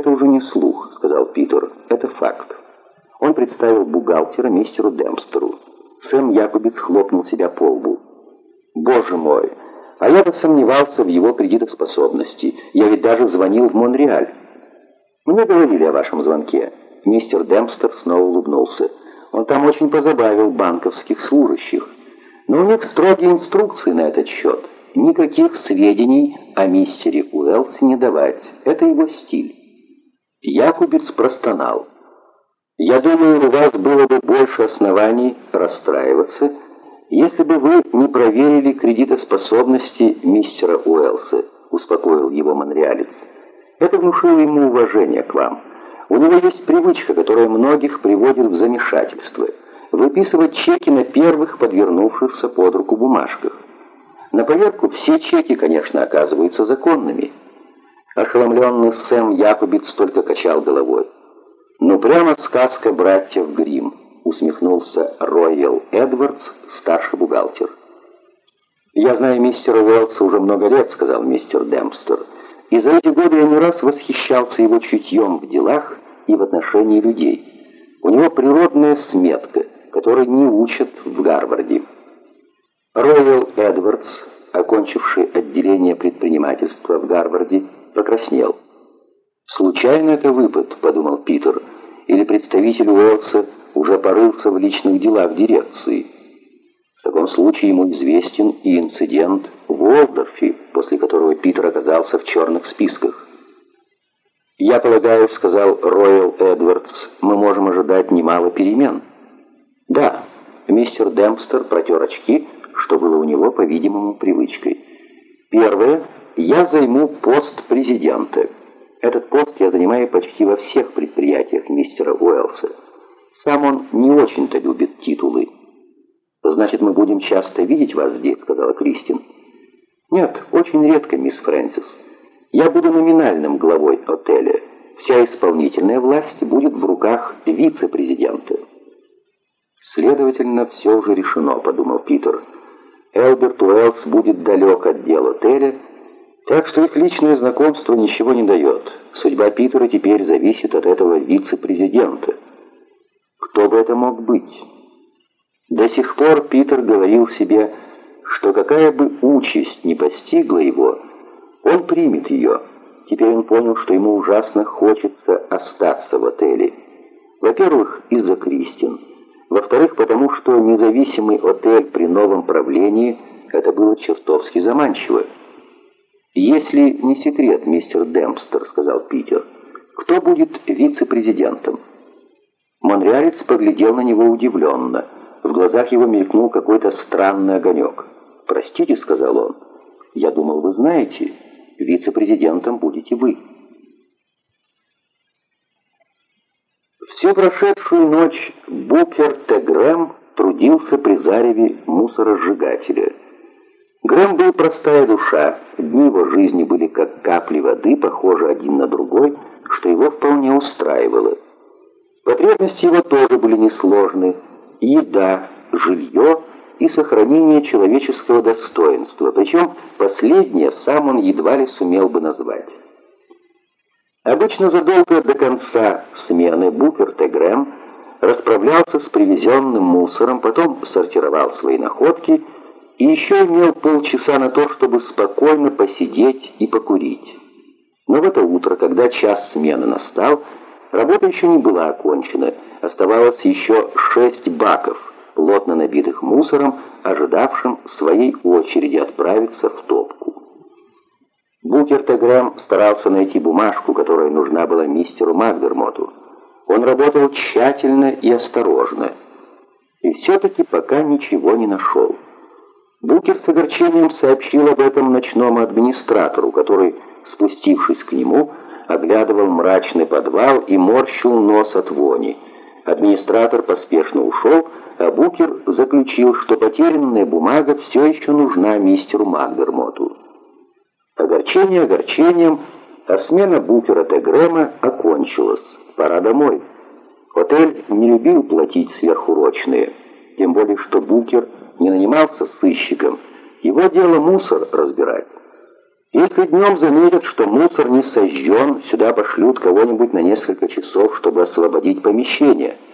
«Это уже не слух», — сказал Питер. «Это факт». Он представил бухгалтера мистеру Демпстеру. Сэм Якубец хлопнул себя по лбу. «Боже мой! А я бы сомневался в его кредитоспособности. Я ведь даже звонил в Монреаль». «Мне говорили о вашем звонке». Мистер Демпстер снова улыбнулся. «Он там очень позабавил банковских служащих. Но у них строгие инструкции на этот счет. Никаких сведений о мистере Уэлсе не давать. Это его стиль». Якубец простонал. «Я думаю, у вас было бы больше оснований расстраиваться, если бы вы не проверили кредитоспособности мистера Уэлса», успокоил его монреалец. «Это внушило ему уважение к вам. У него есть привычка, которая многих приводит в замешательство. Выписывать чеки на первых подвернувшихся под руку бумажках. На поверку все чеки, конечно, оказываются законными». Ошеломленный Сэм Якубиц только качал головой. «Ну, прямо сказка братьев Гримм», — усмехнулся Роyal Эдвардс, старший бухгалтер. «Я знаю мистера Уэллса уже много лет», — сказал мистер Демпстер. «И за эти годы я не раз восхищался его чутьем в делах и в отношении людей. У него природная сметка, которой не учат в Гарварде». Роyal Эдвардс, окончивший отделение предпринимательства в Гарварде, покраснел. «Случайно это выпад», — подумал Питер, «или представитель Уотса уже порылся в личных делах дирекции». В таком случае ему известен и инцидент в Уолдорфе, после которого Питер оказался в черных списках. «Я полагаю», — сказал Роyal Эдвардс, — «мы можем ожидать немало перемен». «Да», — мистер Демпстер протер очки, что было у него, по-видимому, привычкой. «Первое, я займу пост президента». Этот пост я занимаю почти во всех предприятиях мистера Уэллса. Сам он не очень-то любит титулы. «Значит, мы будем часто видеть вас здесь», — сказала Кристин. «Нет, очень редко, мисс Фрэнсис. Я буду номинальным главой отеля. Вся исполнительная власть будет в руках вице-президента». «Следовательно, все уже решено», — подумал Питер. «Элберт Уэллс будет далек от дел отеля», так что их личное знакомство ничего не дает. Судьба Питера теперь зависит от этого вице-президента. Кто бы это мог быть? До сих пор Питер говорил себе, что какая бы участь не постигла его, он примет ее. Теперь он понял, что ему ужасно хочется остаться в отеле. Во-первых, из-за Кристин. Во-вторых, потому что независимый отель при новом правлении – это было чертовски заманчиво. «Если не секрет, мистер Демпстер», — сказал Питер, — «кто будет вице-президентом?» Монреалец поглядел на него удивленно. В глазах его мелькнул какой-то странный огонек. «Простите», — сказал он, — «я думал, вы знаете, вице-президентом будете вы». Всю прошедшую ночь Букер Тегрэм трудился при зареве мусоросжигателя — Грэм был простая душа, дни его жизни были как капли воды, похожи один на другой, что его вполне устраивало. Потребности его тоже были несложны. Еда, жилье и сохранение человеческого достоинства, причем последнее сам он едва ли сумел бы назвать. Обычно задолго до конца смены Буперт и Грэм расправлялся с привезенным мусором, потом сортировал свои находки и еще имел полчаса на то, чтобы спокойно посидеть и покурить. Но в это утро, когда час смены настал, работа еще не была окончена. Оставалось еще шесть баков, плотно набитых мусором, ожидавшим своей очереди отправиться в топку. Букер Тегрэм старался найти бумажку, которая нужна была мистеру Макдермоту. Он работал тщательно и осторожно, и все-таки пока ничего не нашел. Букер с огорчением сообщил об этом ночному администратору, который, спустившись к нему, оглядывал мрачный подвал и морщил нос от вони. Администратор поспешно ушел, а Букер заключил, что потерянная бумага все еще нужна мистеру Макдермоту. Огорчение огорчением, а смена Букера Тегрема окончилась. Пора домой. Отель не любил платить сверхурочные, тем более что Букер – не нанимался сыщиком. Его дело мусор разбирать. Если днем заметят, что мусор не сожжен, сюда пошлют кого-нибудь на несколько часов, чтобы освободить помещение –